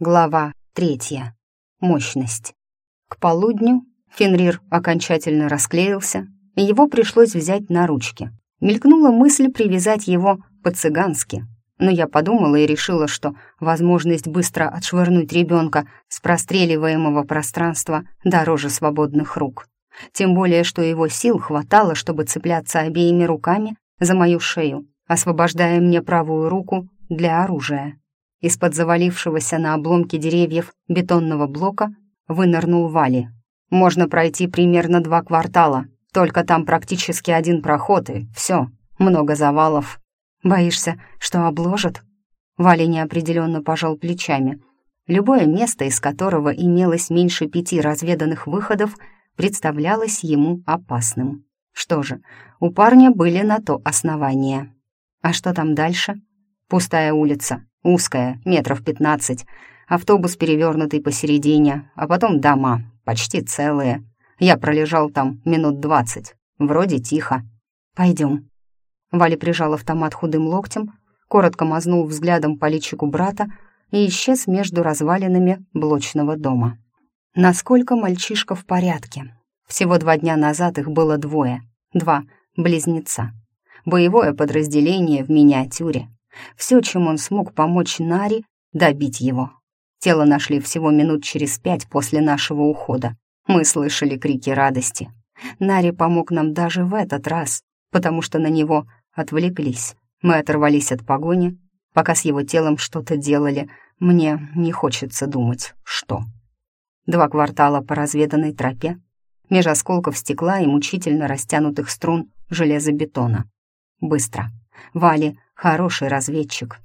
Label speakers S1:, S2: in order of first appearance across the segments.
S1: Глава третья. Мощность. К полудню Фенрир окончательно расклеился, и его пришлось взять на ручки. Мелькнула мысль привязать его по-цыгански, но я подумала и решила, что возможность быстро отшвырнуть ребенка с простреливаемого пространства дороже свободных рук. Тем более, что его сил хватало, чтобы цепляться обеими руками за мою шею, освобождая мне правую руку для оружия. Из-под завалившегося на обломке деревьев бетонного блока вынырнул Вали. «Можно пройти примерно два квартала, только там практически один проход, и все, много завалов. Боишься, что обложат?» Вали неопределенно пожал плечами. Любое место, из которого имелось меньше пяти разведанных выходов, представлялось ему опасным. Что же, у парня были на то основания. А что там дальше? Пустая улица, Узкая, метров пятнадцать, автобус перевернутый посередине, а потом дома, почти целые. Я пролежал там минут двадцать, вроде тихо. Пойдем. Валя прижал автомат худым локтем, коротко мазнул взглядом по личику брата и исчез между развалинами блочного дома. Насколько мальчишка в порядке? Всего два дня назад их было двое, два близнеца. Боевое подразделение в миниатюре. Все, чем он смог помочь Нари, добить его. Тело нашли всего минут через пять после нашего ухода. Мы слышали крики радости. Нари помог нам даже в этот раз, потому что на него отвлеклись. Мы оторвались от погони, пока с его телом что-то делали. Мне не хочется думать, что. Два квартала по разведанной тропе, меж осколков стекла и мучительно растянутых струн железобетона. Быстро. Вали хороший разведчик.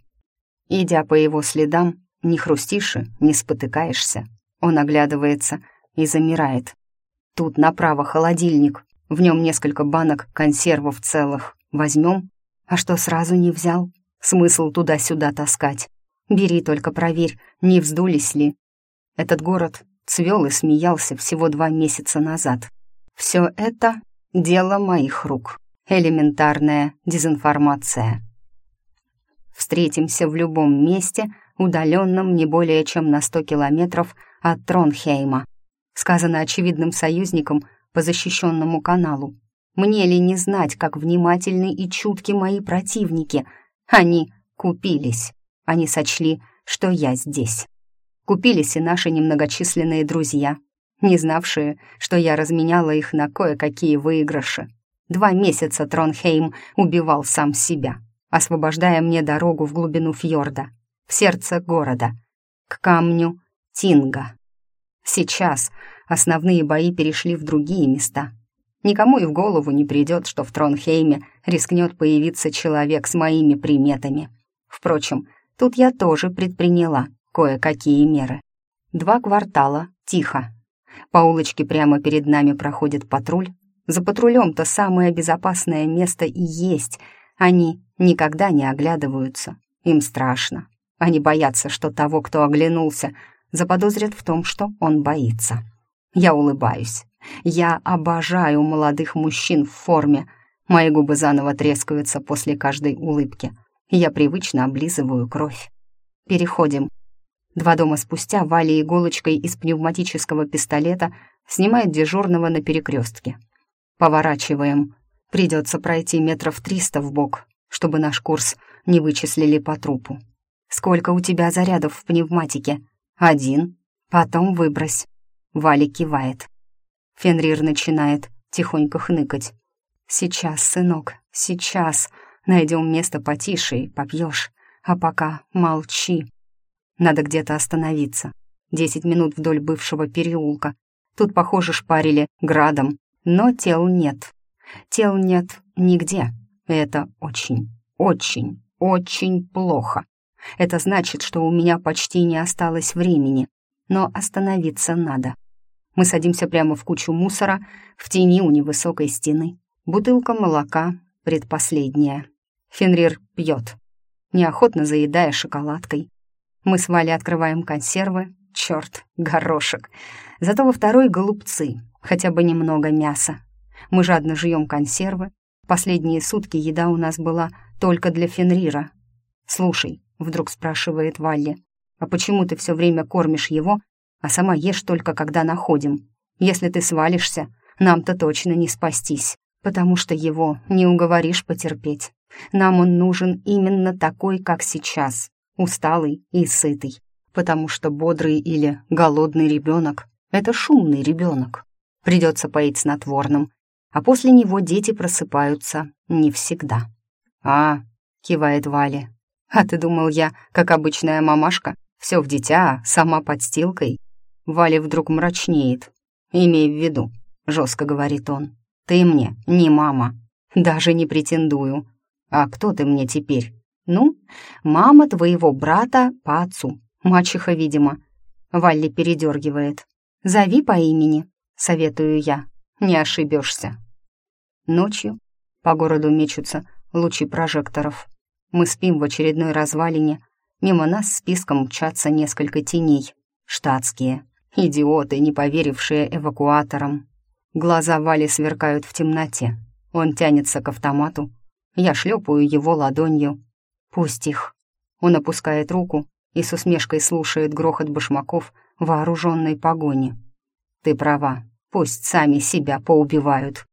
S1: Идя по его следам, не хрустишь и не спотыкаешься. Он оглядывается и замирает. Тут направо холодильник, в нем несколько банок консервов целых. Возьмем? А что сразу не взял? Смысл туда-сюда таскать. Бери только проверь, не вздулись ли. Этот город цвел и смеялся всего два месяца назад. Все это — дело моих рук. Элементарная дезинформация. Встретимся в любом месте, удаленном не более чем на сто километров от Тронхейма. Сказано очевидным союзникам по защищенному каналу. Мне ли не знать, как внимательны и чутки мои противники? Они купились. Они сочли, что я здесь. Купились и наши немногочисленные друзья, не знавшие, что я разменяла их на кое-какие выигрыши. Два месяца Тронхейм убивал сам себя освобождая мне дорогу в глубину фьорда, в сердце города, к камню Тинга. Сейчас основные бои перешли в другие места. Никому и в голову не придет, что в Тронхейме рискнет появиться человек с моими приметами. Впрочем, тут я тоже предприняла кое-какие меры. Два квартала, тихо. По улочке прямо перед нами проходит патруль. За патрулем-то самое безопасное место и есть — они никогда не оглядываются. Им страшно. Они боятся, что того, кто оглянулся, заподозрят в том, что он боится. Я улыбаюсь. Я обожаю молодых мужчин в форме. Мои губы заново трескаются после каждой улыбки. Я привычно облизываю кровь. Переходим. Два дома спустя Валя иголочкой из пневматического пистолета снимает дежурного на перекрестке. Поворачиваем. Придется пройти метров триста в бок, чтобы наш курс не вычислили по трупу. Сколько у тебя зарядов в пневматике? Один. Потом выбрось. Валя кивает. Фенрир начинает тихонько хныкать. Сейчас, сынок, сейчас. Найдем место потише и попьешь. А пока молчи. Надо где-то остановиться. Десять минут вдоль бывшего переулка. Тут, похоже, шпарили градом, но тел нет. Тел нет нигде. Это очень, очень, очень плохо. Это значит, что у меня почти не осталось времени, но остановиться надо. Мы садимся прямо в кучу мусора, в тени у невысокой стены. Бутылка молока, предпоследняя. Фенрир пьет, неохотно заедая шоколадкой. Мы с Валей открываем консервы. Черт, горошек. Зато во второй голубцы, хотя бы немного мяса. Мы жадно жуем консервы. Последние сутки еда у нас была только для Фенрира. «Слушай», — вдруг спрашивает Валли, А почему ты все время кормишь его, а сама ешь только когда находим? Если ты свалишься, нам-то точно не спастись, потому что его не уговоришь потерпеть. Нам он нужен именно такой, как сейчас, усталый и сытый, потому что бодрый или голодный ребенок — это шумный ребенок. Придется поить снотворным, а после него дети просыпаются не всегда. «А», — кивает Валя, — «а ты думал я, как обычная мамашка, все в дитя, сама подстилкой?» Валя вдруг мрачнеет. «Имей в виду», — жестко говорит он, — «ты мне не мама, даже не претендую. А кто ты мне теперь? Ну, мама твоего брата по отцу, мачеха, видимо». Валли передергивает. «Зови по имени», — советую я. «Не ошибешься». Ночью по городу мечутся лучи прожекторов. Мы спим в очередной развалине. Мимо нас списком мчатся несколько теней. Штатские. Идиоты, не поверившие эвакуаторам. Глаза Вали сверкают в темноте. Он тянется к автомату. Я шлепаю его ладонью. «Пусть их». Он опускает руку и с усмешкой слушает грохот башмаков вооруженной погони. «Ты права, пусть сами себя поубивают».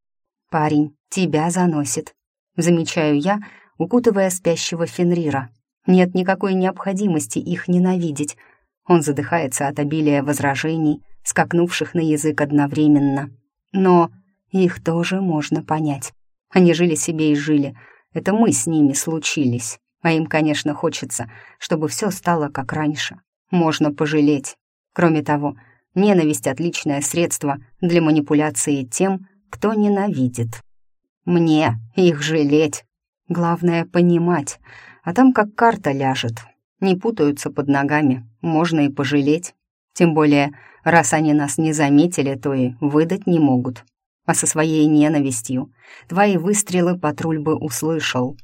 S1: «Парень, тебя заносит», — замечаю я, укутывая спящего Фенрира. Нет никакой необходимости их ненавидеть. Он задыхается от обилия возражений, скакнувших на язык одновременно. Но их тоже можно понять. Они жили себе и жили. Это мы с ними случились. А им, конечно, хочется, чтобы все стало как раньше. Можно пожалеть. Кроме того, ненависть — отличное средство для манипуляции тем, кто ненавидит. Мне их жалеть. Главное — понимать, а там как карта ляжет. Не путаются под ногами, можно и пожалеть. Тем более, раз они нас не заметили, то и выдать не могут. А со своей ненавистью твои выстрелы патруль бы услышал.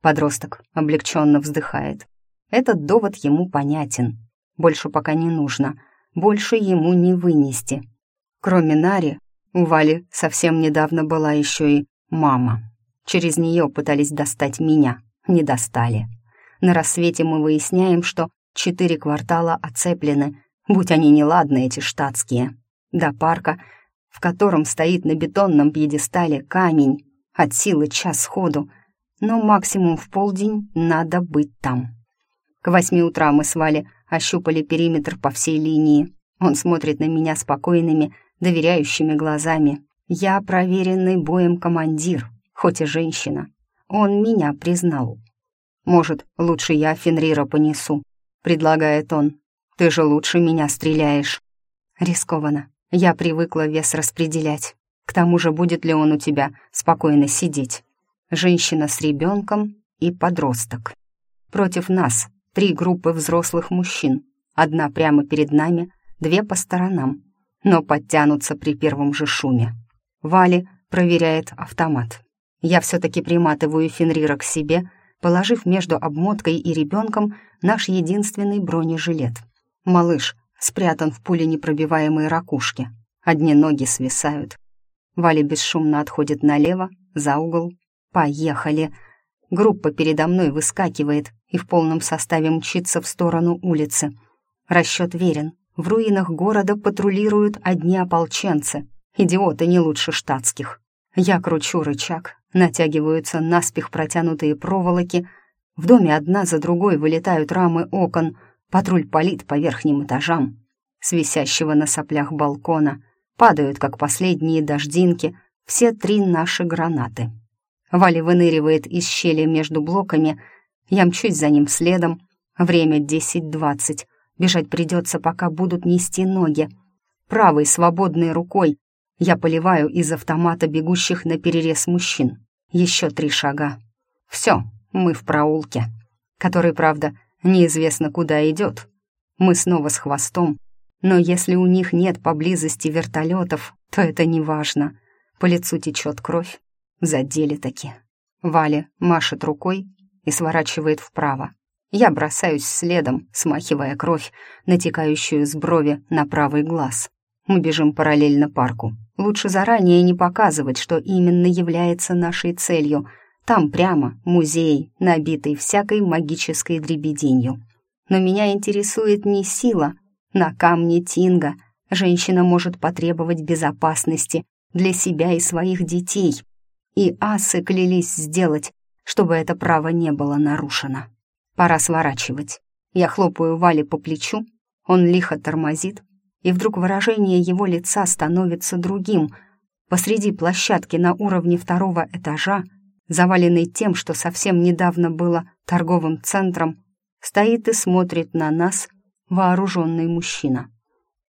S1: Подросток облегченно вздыхает. Этот довод ему понятен. Больше пока не нужно, больше ему не вынести. Кроме Нари, у Вали совсем недавно была еще и мама. Через нее пытались достать меня, не достали. На рассвете мы выясняем, что четыре квартала оцеплены, будь они неладны, эти штатские. До парка, в котором стоит на бетонном пьедестале камень, от силы час ходу, но максимум в полдень надо быть там. К восьми утра мы с ощупали периметр по всей линии. Он смотрит на меня спокойными, доверяющими глазами. Я проверенный боем командир, хоть и женщина. Он меня признал. «Может, лучше я Фенрира понесу?» — предлагает он. «Ты же лучше меня стреляешь». Рискованно. Я привыкла вес распределять. К тому же, будет ли он у тебя спокойно сидеть? Женщина с ребенком и подросток. Против нас три группы взрослых мужчин. Одна прямо перед нами, две по сторонам но подтянутся при первом же шуме. Вали проверяет автомат. Я все-таки приматываю Фенрира к себе, положив между обмоткой и ребенком наш единственный бронежилет. Малыш спрятан в пуленепробиваемой ракушке. Одни ноги свисают. Вали бесшумно отходит налево, за угол. «Поехали!» Группа передо мной выскакивает и в полном составе мчится в сторону улицы. Расчет верен. В руинах города патрулируют одни ополченцы. Идиоты не лучше штатских. Я кручу рычаг, натягиваются наспех протянутые проволоки. В доме одна за другой вылетают рамы окон. Патруль палит по верхним этажам. С висящего на соплях балкона падают, как последние дождинки, все три наши гранаты. Вали выныривает из щели между блоками. Я мчусь за ним следом. Время десять-двадцать. Бежать придется, пока будут нести ноги. Правой свободной рукой я поливаю из автомата бегущих на перерез мужчин. Еще три шага. Все, мы в проулке, который, правда, неизвестно куда идет. Мы снова с хвостом, но если у них нет поблизости вертолетов, то это не важно. По лицу течет кровь. Задели таки. Валя машет рукой и сворачивает вправо. Я бросаюсь следом, смахивая кровь, натекающую с брови на правый глаз. Мы бежим параллельно парку. Лучше заранее не показывать, что именно является нашей целью. Там прямо музей, набитый всякой магической дребеденью. Но меня интересует не сила. На камне Тинга женщина может потребовать безопасности для себя и своих детей. И асы клялись сделать, чтобы это право не было нарушено. Пора сворачивать. Я хлопаю Вали по плечу, он лихо тормозит, и вдруг выражение его лица становится другим. Посреди площадки на уровне второго этажа, заваленный тем, что совсем недавно было торговым центром, стоит и смотрит на нас вооруженный мужчина.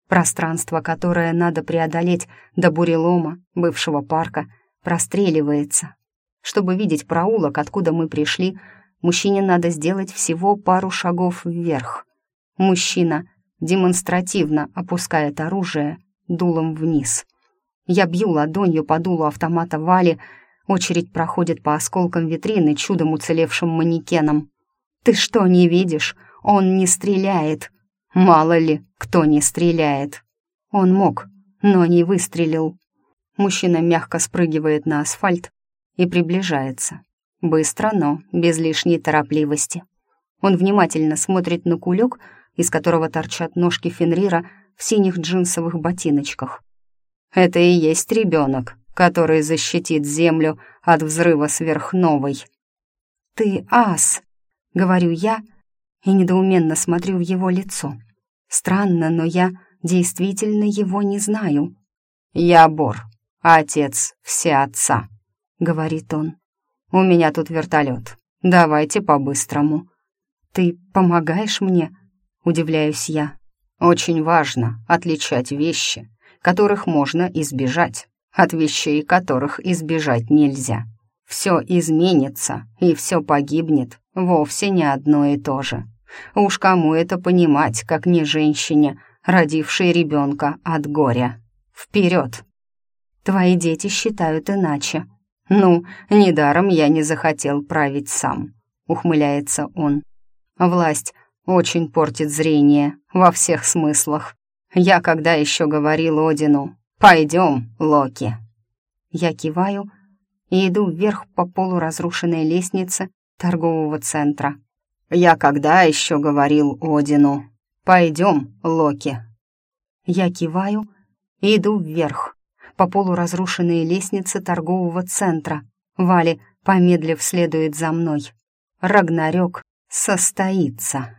S1: Пространство, которое надо преодолеть до бурелома, бывшего парка, простреливается. Чтобы видеть проулок, откуда мы пришли, мужчине надо сделать всего пару шагов вверх. Мужчина демонстративно опускает оружие дулом вниз. Я бью ладонью по дулу автомата Вали, очередь проходит по осколкам витрины чудом уцелевшим манекеном. «Ты что, не видишь? Он не стреляет!» «Мало ли, кто не стреляет!» Он мог, но не выстрелил. Мужчина мягко спрыгивает на асфальт и приближается. Быстро, но без лишней торопливости. Он внимательно смотрит на кулек, из которого торчат ножки Фенрира в синих джинсовых ботиночках. «Это и есть ребенок, который защитит Землю от взрыва сверхновой». «Ты ас!» — говорю я и недоуменно смотрю в его лицо. Странно, но я действительно его не знаю. «Я Бор, отец все отца», — говорит он. «У меня тут вертолет. Давайте по-быстрому». «Ты помогаешь мне?» — удивляюсь я. «Очень важно отличать вещи, которых можно избежать, от вещей, которых избежать нельзя. Все изменится, и все погибнет, вовсе не одно и то же. Уж кому это понимать, как не женщине, родившей ребенка от горя. Вперед! Твои дети считают иначе. Ну, недаром я не захотел править сам, ухмыляется он. Власть очень портит зрение во всех смыслах. Я когда еще говорил Одину «Пойдем, Локи». Я киваю и иду вверх по полуразрушенной лестнице торгового центра. Я когда еще говорил Одину «Пойдем, Локи». Я киваю и иду вверх по полуразрушенной лестнице торгового центра. Вали, помедлив, следует за мной. Рагнарёк состоится.